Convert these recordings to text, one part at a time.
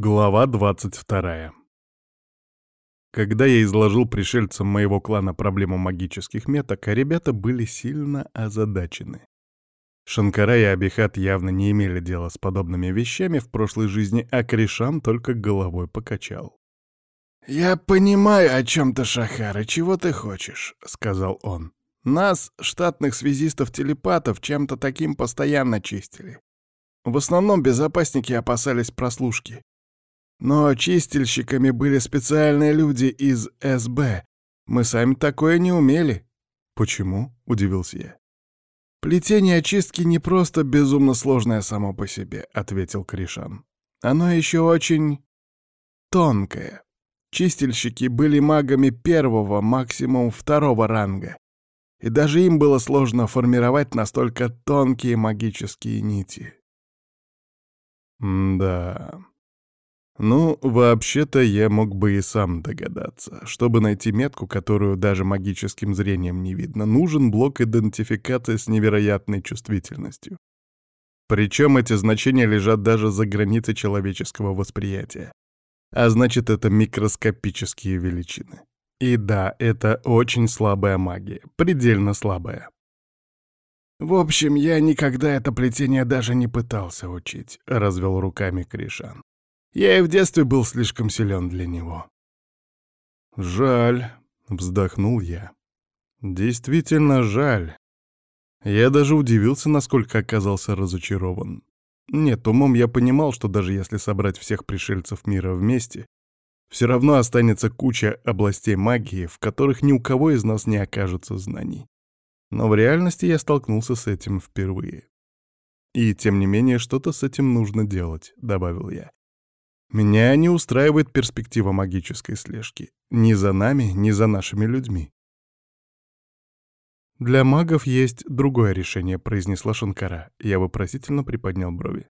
Глава 22. Когда я изложил пришельцам моего клана проблему магических меток, ребята были сильно озадачены. Шанкара и Абихат явно не имели дела с подобными вещами в прошлой жизни, а Кришан только головой покачал. «Я понимаю, о чем ты, Шахара, чего ты хочешь», — сказал он. «Нас, штатных связистов-телепатов, чем-то таким постоянно чистили. В основном безопасники опасались прослушки. Но чистильщиками были специальные люди из СБ. Мы сами такое не умели. Почему? Удивился я. Плетение очистки не просто безумно сложное само по себе, ответил Кришан. Оно еще очень тонкое. Чистильщики были магами первого, максимум второго ранга. И даже им было сложно формировать настолько тонкие магические нити. М да. Ну, вообще-то я мог бы и сам догадаться. Чтобы найти метку, которую даже магическим зрением не видно, нужен блок идентификации с невероятной чувствительностью. Причем эти значения лежат даже за границей человеческого восприятия. А значит, это микроскопические величины. И да, это очень слабая магия, предельно слабая. «В общем, я никогда это плетение даже не пытался учить», — развел руками Кришан. Я и в детстве был слишком силен для него. «Жаль», — вздохнул я. «Действительно жаль. Я даже удивился, насколько оказался разочарован. Нет, умом я понимал, что даже если собрать всех пришельцев мира вместе, все равно останется куча областей магии, в которых ни у кого из нас не окажется знаний. Но в реальности я столкнулся с этим впервые. И, тем не менее, что-то с этим нужно делать, — добавил я. Меня не устраивает перспектива магической слежки. Ни за нами, ни за нашими людьми. «Для магов есть другое решение», — произнесла Шанкара. Я вопросительно приподнял брови.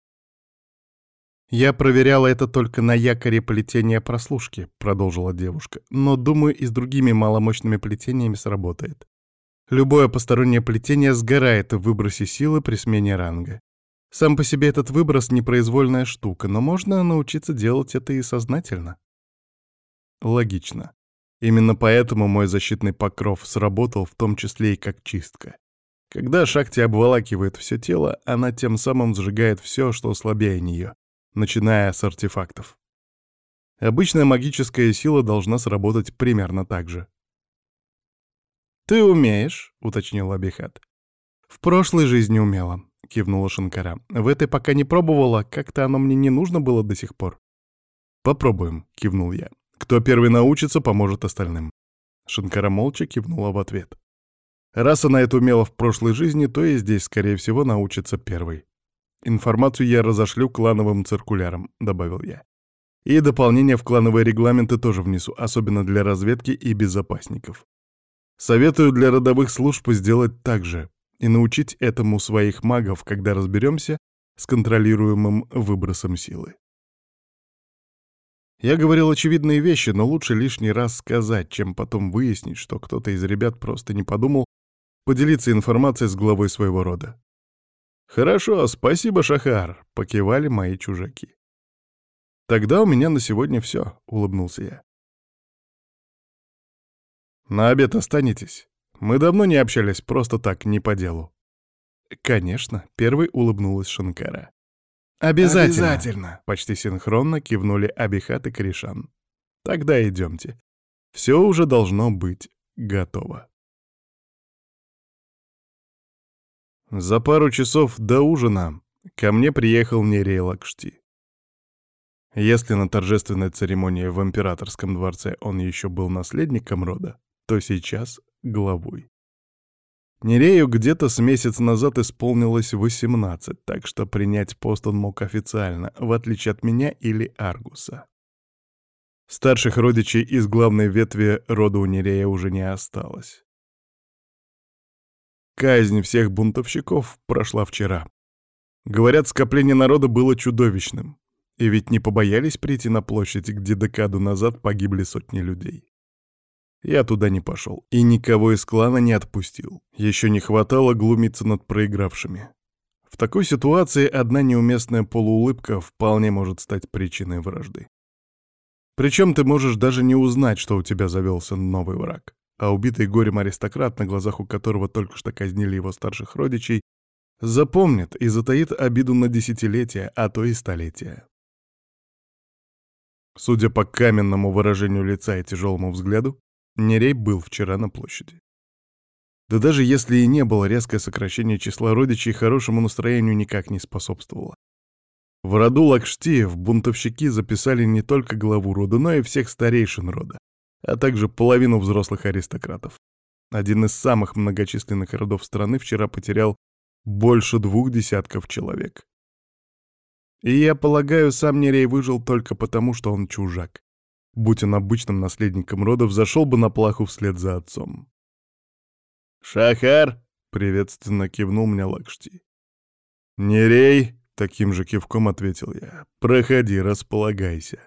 «Я проверяла это только на якоре плетения прослушки», — продолжила девушка. «Но, думаю, и с другими маломощными плетениями сработает. Любое постороннее плетение сгорает в выбросе силы при смене ранга. Сам по себе этот выброс — непроизвольная штука, но можно научиться делать это и сознательно. Логично. Именно поэтому мой защитный покров сработал в том числе и как чистка. Когда шахте обволакивает все тело, она тем самым сжигает все, что слабее нее, начиная с артефактов. Обычная магическая сила должна сработать примерно так же. «Ты умеешь?» — уточнил Абихат. «В прошлой жизни умела. — кивнула Шанкара. «В этой пока не пробовала, как-то оно мне не нужно было до сих пор». «Попробуем», — кивнул я. «Кто первый научится, поможет остальным». Шанкара молча кивнула в ответ. «Раз она это умела в прошлой жизни, то и здесь, скорее всего, научится первой. Информацию я разошлю клановым циркулярам», — добавил я. «И дополнение в клановые регламенты тоже внесу, особенно для разведки и безопасников. Советую для родовых служб сделать так же, и научить этому своих магов, когда разберемся с контролируемым выбросом силы. Я говорил очевидные вещи, но лучше лишний раз сказать, чем потом выяснить, что кто-то из ребят просто не подумал поделиться информацией с главой своего рода. «Хорошо, спасибо, Шахар», — покивали мои чужаки. «Тогда у меня на сегодня все», — улыбнулся я. «На обед останетесь?» Мы давно не общались, просто так, не по делу. Конечно, первой улыбнулась Шанкара. Обязательно. Обязательно. Почти синхронно кивнули Абихат и Кришан. Тогда идемте. Все уже должно быть готово. За пару часов до ужина ко мне приехал Нерей Лакшти. Если на торжественной церемонии в императорском дворце он еще был наследником рода, то сейчас главой. Нерею где-то с месяц назад исполнилось 18, так что принять пост он мог официально, в отличие от меня или Аргуса. Старших родичей из главной ветви рода у Нерея уже не осталось. Казнь всех бунтовщиков прошла вчера. Говорят, скопление народа было чудовищным. И ведь не побоялись прийти на площадь, где декаду назад погибли сотни людей. Я туда не пошел и никого из клана не отпустил. Еще не хватало глумиться над проигравшими. В такой ситуации одна неуместная полуулыбка вполне может стать причиной вражды. Причем ты можешь даже не узнать, что у тебя завелся новый враг, а убитый горем аристократ, на глазах у которого только что казнили его старших родичей, запомнит и затаит обиду на десятилетия, а то и столетия. Судя по каменному выражению лица и тяжелому взгляду, Нерей был вчера на площади. Да даже если и не было, резкое сокращение числа родичей хорошему настроению никак не способствовало. В роду Лакштиев бунтовщики записали не только главу рода, но и всех старейшин рода, а также половину взрослых аристократов. Один из самых многочисленных родов страны вчера потерял больше двух десятков человек. И я полагаю, сам Нерей выжил только потому, что он чужак. Будь он обычным наследником рода, взошел бы на плаху вслед за отцом. «Шахар!» — приветственно кивнул мне Лакшти. «Нерей!» — таким же кивком ответил я. «Проходи, располагайся».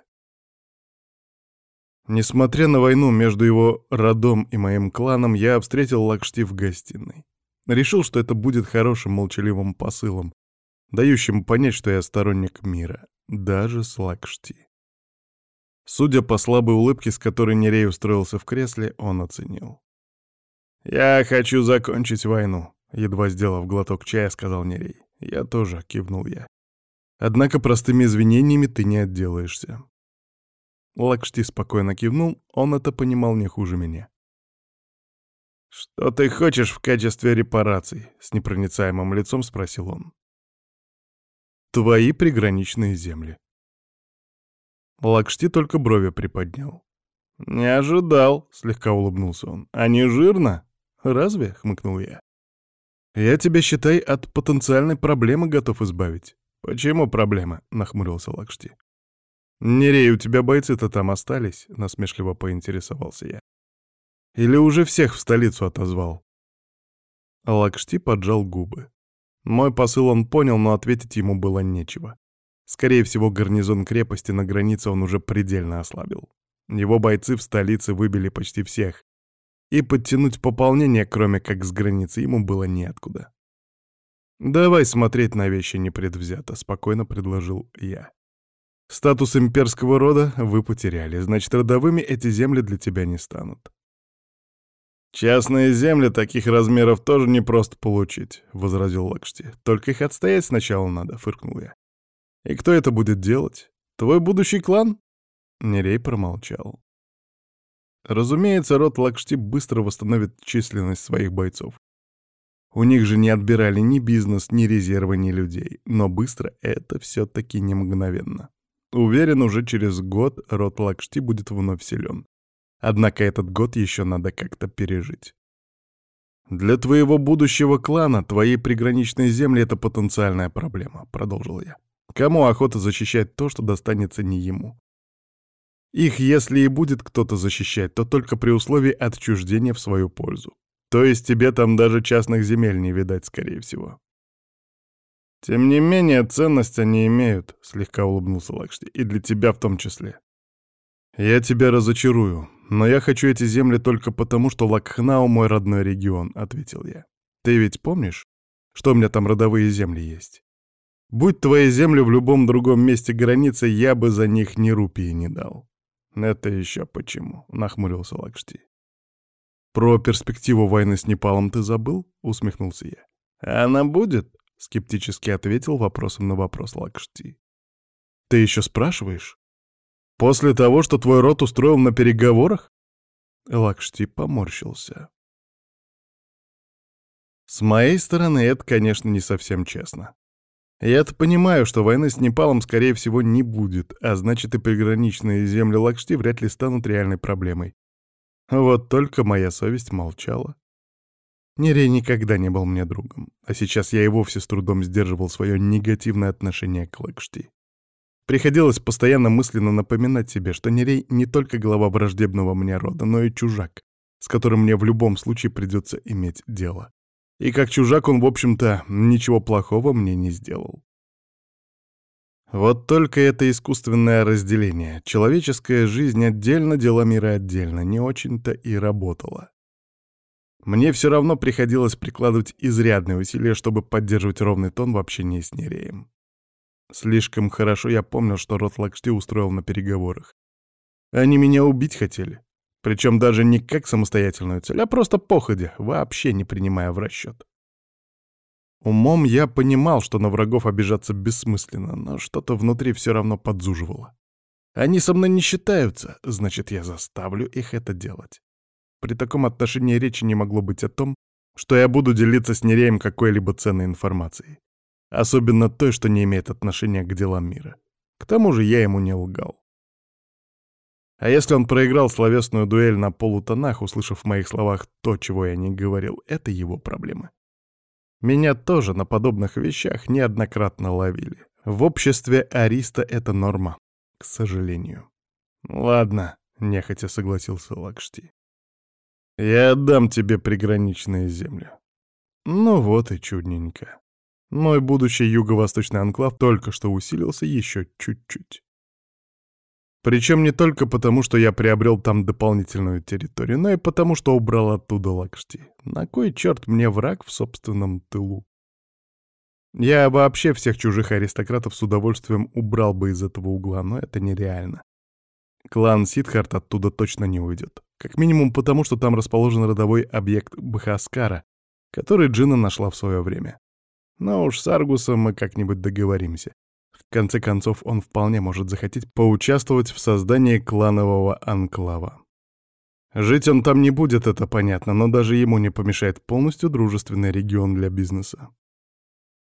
Несмотря на войну между его родом и моим кланом, я встретил Лакшти в гостиной. Решил, что это будет хорошим молчаливым посылом, дающим понять, что я сторонник мира, даже с Лакшти. Судя по слабой улыбке, с которой Нерей устроился в кресле, он оценил. «Я хочу закончить войну», — едва сделав глоток чая, сказал Нерей. «Я тоже», — кивнул я. «Однако простыми извинениями ты не отделаешься». Лакшти спокойно кивнул, он это понимал не хуже меня. «Что ты хочешь в качестве репараций?» — с непроницаемым лицом спросил он. «Твои приграничные земли». Лакшти только брови приподнял. «Не ожидал», — слегка улыбнулся он. «А не жирно?» «Разве?» — хмыкнул я. «Я тебя, считай, от потенциальной проблемы готов избавить». «Почему проблема?» — нахмурился Лакшти. «Нерей, у тебя бойцы-то там остались?» — насмешливо поинтересовался я. «Или уже всех в столицу отозвал?» Лакшти поджал губы. Мой посыл он понял, но ответить ему было нечего. Скорее всего, гарнизон крепости на границе он уже предельно ослабил. Его бойцы в столице выбили почти всех, и подтянуть пополнение, кроме как с границы, ему было неоткуда. «Давай смотреть на вещи непредвзято», — спокойно предложил я. «Статус имперского рода вы потеряли, значит, родовыми эти земли для тебя не станут». «Частные земли таких размеров тоже не просто получить», — возразил Лакшти. «Только их отстоять сначала надо», — фыркнул я. «И кто это будет делать? Твой будущий клан?» Нерей промолчал. Разумеется, род Лакшти быстро восстановит численность своих бойцов. У них же не отбирали ни бизнес, ни резервы, ни людей. Но быстро это все-таки не мгновенно. Уверен, уже через год род Лакшти будет вновь силен. Однако этот год еще надо как-то пережить. «Для твоего будущего клана твои приграничные земли — это потенциальная проблема», — продолжил я. «Кому охота защищать то, что достанется не ему? Их, если и будет кто-то защищать, то только при условии отчуждения в свою пользу. То есть тебе там даже частных земель не видать, скорее всего. Тем не менее, ценность они имеют, — слегка улыбнулся Лакшти, — и для тебя в том числе. Я тебя разочарую, но я хочу эти земли только потому, что Лакхнау — мой родной регион, — ответил я. Ты ведь помнишь, что у меня там родовые земли есть? Будь твои земли в любом другом месте границы, я бы за них ни рупии не дал. «Это еще почему?» — нахмурился Лакшти. «Про перспективу войны с Непалом ты забыл?» — усмехнулся я. «Она будет?» — скептически ответил вопросом на вопрос Лакшти. «Ты еще спрашиваешь? После того, что твой род устроил на переговорах?» Лакшти поморщился. С моей стороны, это, конечно, не совсем честно. Я-то понимаю, что войны с Непалом, скорее всего, не будет, а значит и приграничные земли Лакшти вряд ли станут реальной проблемой. Вот только моя совесть молчала. Нерей никогда не был мне другом, а сейчас я и вовсе с трудом сдерживал свое негативное отношение к Лакшти. Приходилось постоянно мысленно напоминать себе, что Нерей не только глава враждебного мне рода, но и чужак, с которым мне в любом случае придется иметь дело. И как чужак он, в общем-то, ничего плохого мне не сделал. Вот только это искусственное разделение. Человеческая жизнь отдельно, дела мира отдельно, не очень-то и работала. мне все равно приходилось прикладывать изрядные усилия, чтобы поддерживать ровный тон в общении с Нереем. Слишком хорошо я помнил, что рот Лакшти устроил на переговорах. Они меня убить хотели. Причем даже не как самостоятельную цель, а просто походя, вообще не принимая в расчет. Умом я понимал, что на врагов обижаться бессмысленно, но что-то внутри все равно подзуживало. Они со мной не считаются, значит, я заставлю их это делать. При таком отношении речи не могло быть о том, что я буду делиться с Нереем какой-либо ценной информацией. Особенно той, что не имеет отношения к делам мира. К тому же я ему не лгал. А если он проиграл словесную дуэль на полутонах, услышав в моих словах то, чего я не говорил, это его проблемы. Меня тоже на подобных вещах неоднократно ловили. В обществе Ариста это норма, к сожалению. «Ладно», — нехотя согласился Лакшти. «Я отдам тебе приграничные земли». Ну вот и чудненько. Мой будущий юго-восточный анклав только что усилился еще чуть-чуть. Причем не только потому, что я приобрел там дополнительную территорию, но и потому, что убрал оттуда Лакшти. На кой черт мне враг в собственном тылу? Я вообще всех чужих аристократов с удовольствием убрал бы из этого угла, но это нереально. Клан Сидхарт оттуда точно не уйдет. Как минимум потому, что там расположен родовой объект Бхаскара, который Джина нашла в свое время. Но уж с Аргусом мы как-нибудь договоримся. Конце концов, он вполне может захотеть поучаствовать в создании кланового анклава. Жить он там не будет, это понятно, но даже ему не помешает полностью дружественный регион для бизнеса.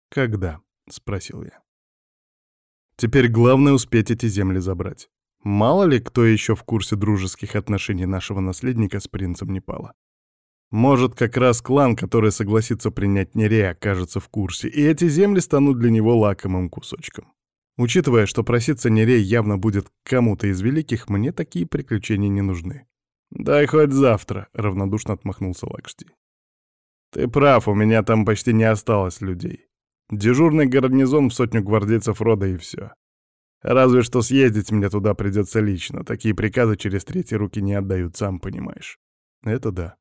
«Когда?» — спросил я. «Теперь главное успеть эти земли забрать. Мало ли, кто еще в курсе дружеских отношений нашего наследника с принцем Непала. Может, как раз клан, который согласится принять Нерея, окажется в курсе, и эти земли станут для него лакомым кусочком. Учитывая, что проситься Нерей явно будет кому-то из великих, мне такие приключения не нужны. «Дай хоть завтра», — равнодушно отмахнулся Лакшти. «Ты прав, у меня там почти не осталось людей. Дежурный гарнизон в сотню гвардейцев рода и все. Разве что съездить мне туда придется лично. Такие приказы через третьи руки не отдают, сам понимаешь. Это да.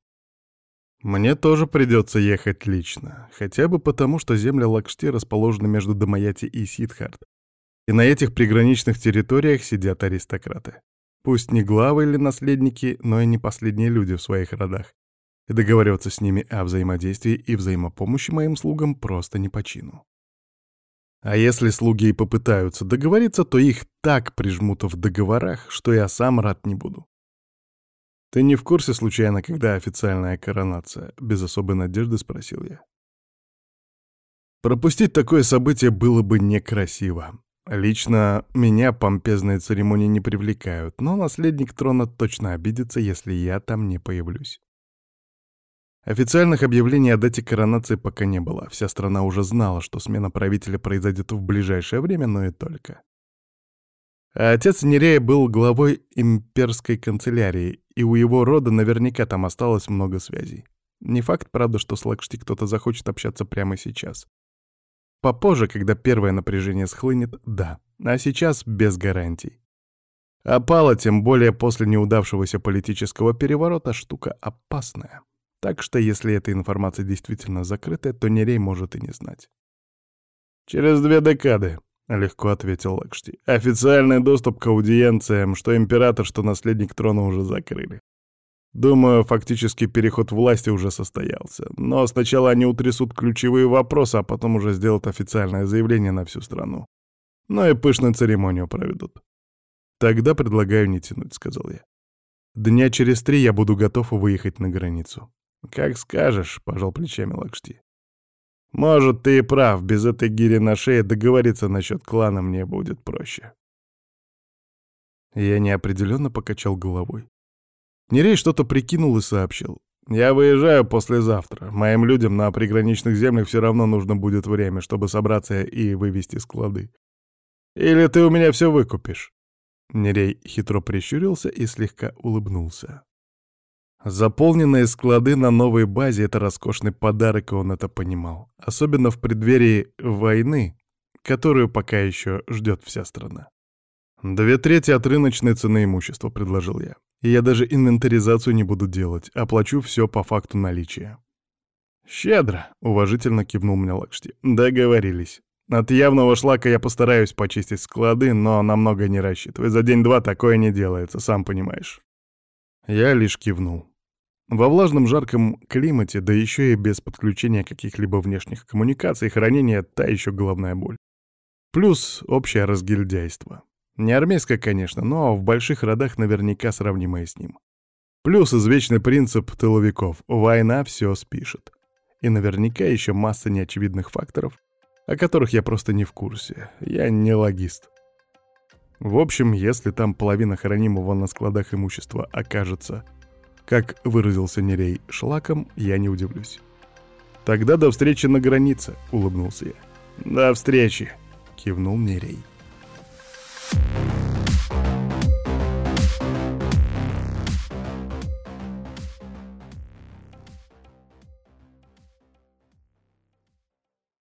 Мне тоже придется ехать лично, хотя бы потому, что земля Лакшти расположена между Дамаяти и Сидхарт, и на этих приграничных территориях сидят аристократы. Пусть не главы или наследники, но и не последние люди в своих родах. И договариваться с ними о взаимодействии и взаимопомощи моим слугам просто не по чину. А если слуги и попытаются договориться, то их так прижмут в договорах, что я сам рад не буду. «Ты не в курсе, случайно, когда официальная коронация?» — без особой надежды спросил я. Пропустить такое событие было бы некрасиво. Лично меня помпезные церемонии не привлекают, но наследник трона точно обидится, если я там не появлюсь. Официальных объявлений о дате коронации пока не было. Вся страна уже знала, что смена правителя произойдет в ближайшее время, но и только. А отец Нерея был главой имперской канцелярии, и у его рода наверняка там осталось много связей. Не факт, правда, что с Лакшти кто-то захочет общаться прямо сейчас. Попозже, когда первое напряжение схлынет, да. А сейчас без гарантий. Опала, тем более после неудавшегося политического переворота, штука опасная. Так что если эта информация действительно закрытая, то Нерей может и не знать. «Через две декады», — легко ответил Лакшти. «Официальный доступ к аудиенциям, что император, что наследник трона уже закрыли. Думаю, фактически переход власти уже состоялся. Но сначала они утрясут ключевые вопросы, а потом уже сделают официальное заявление на всю страну. Ну и пышную церемонию проведут. «Тогда предлагаю не тянуть», — сказал я. «Дня через три я буду готов выехать на границу». «Как скажешь», — пожал плечами Лакшти. «Может, ты и прав, без этой гири на шее договориться насчет клана мне будет проще». Я неопределенно покачал головой. Нерей что-то прикинул и сообщил. «Я выезжаю послезавтра. Моим людям на приграничных землях все равно нужно будет время, чтобы собраться и вывести склады. Или ты у меня все выкупишь?» Нерей хитро прищурился и слегка улыбнулся. Заполненные склады на новой базе — это роскошный подарок, и он это понимал. Особенно в преддверии войны, которую пока еще ждет вся страна. «Две трети от рыночной цены имущества», — предложил я. «И я даже инвентаризацию не буду делать, оплачу все по факту наличия». «Щедро», — уважительно кивнул мне Лакшти. «Договорились. От явного шлака я постараюсь почистить склады, но на много не рассчитывай. За день-два такое не делается, сам понимаешь». Я лишь кивнул. Во влажном жарком климате, да еще и без подключения каких-либо внешних коммуникаций, хранение — та еще головная боль. Плюс общее разгильдяйство. Не армейское, конечно, но в больших родах наверняка сравнимое с ним. Плюс извечный принцип тыловиков — война все спишет. И наверняка еще масса неочевидных факторов, о которых я просто не в курсе. Я не логист. В общем, если там половина хранимого на складах имущества окажется, как выразился Нерей, шлаком, я не удивлюсь. «Тогда до встречи на границе», — улыбнулся я. «До встречи», — кивнул Нерей. you